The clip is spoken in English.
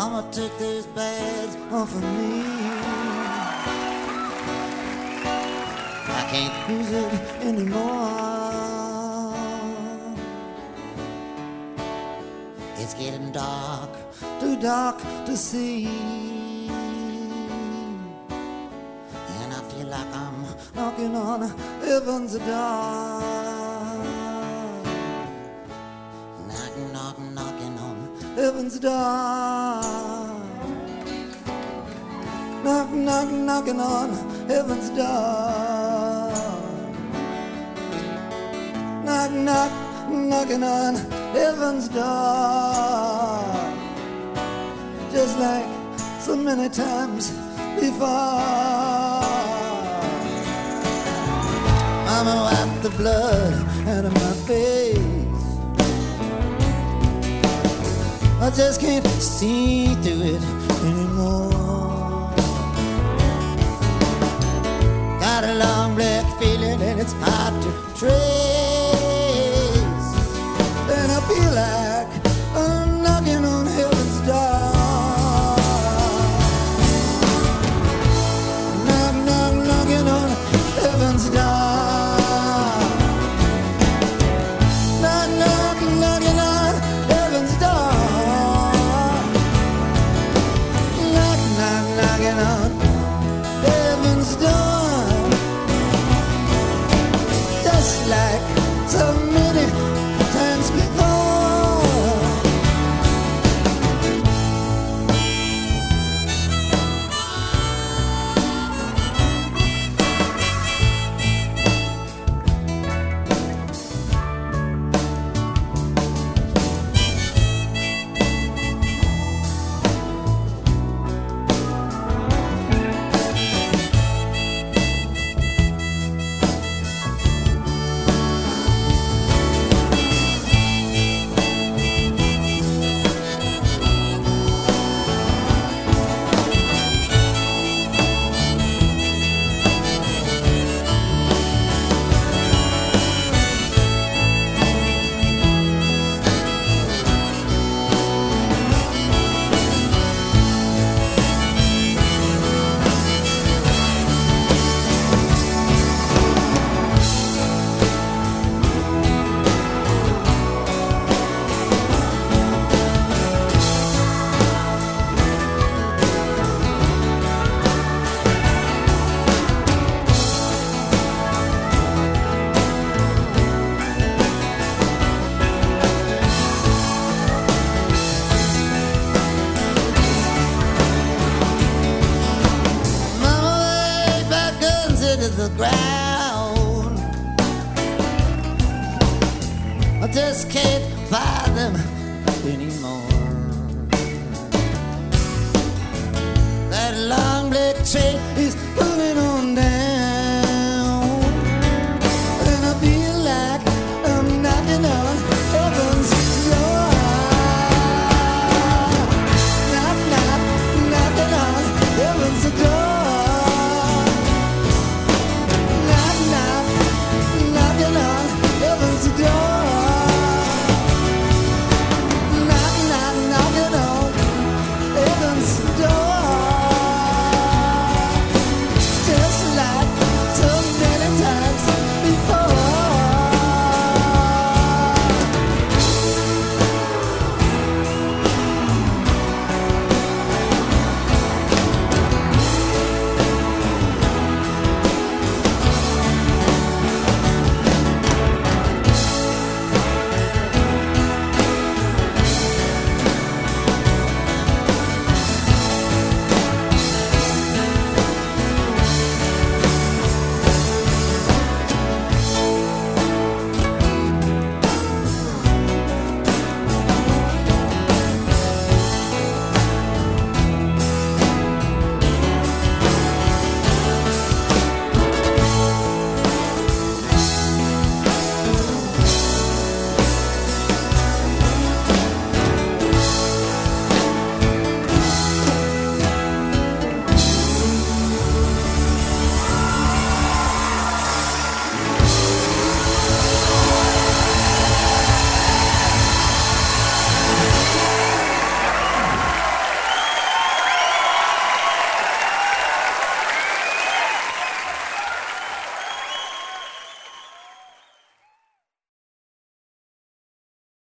Mama took these bags off of me. I can't use it anymore. It's getting dark, too dark to see. And I feel like I'm knocking on heaven's door. Knocking, knocking, knocking on heaven's door. Knock, knock, knocking on heaven's door. Knock, knock, knocking on heaven's door. Just like so many times before. Mama wiped the blood out of my face. I just can't see through it anymore. Got a long black feeling and it's hard to trace. The ground. I just can't find them anymore.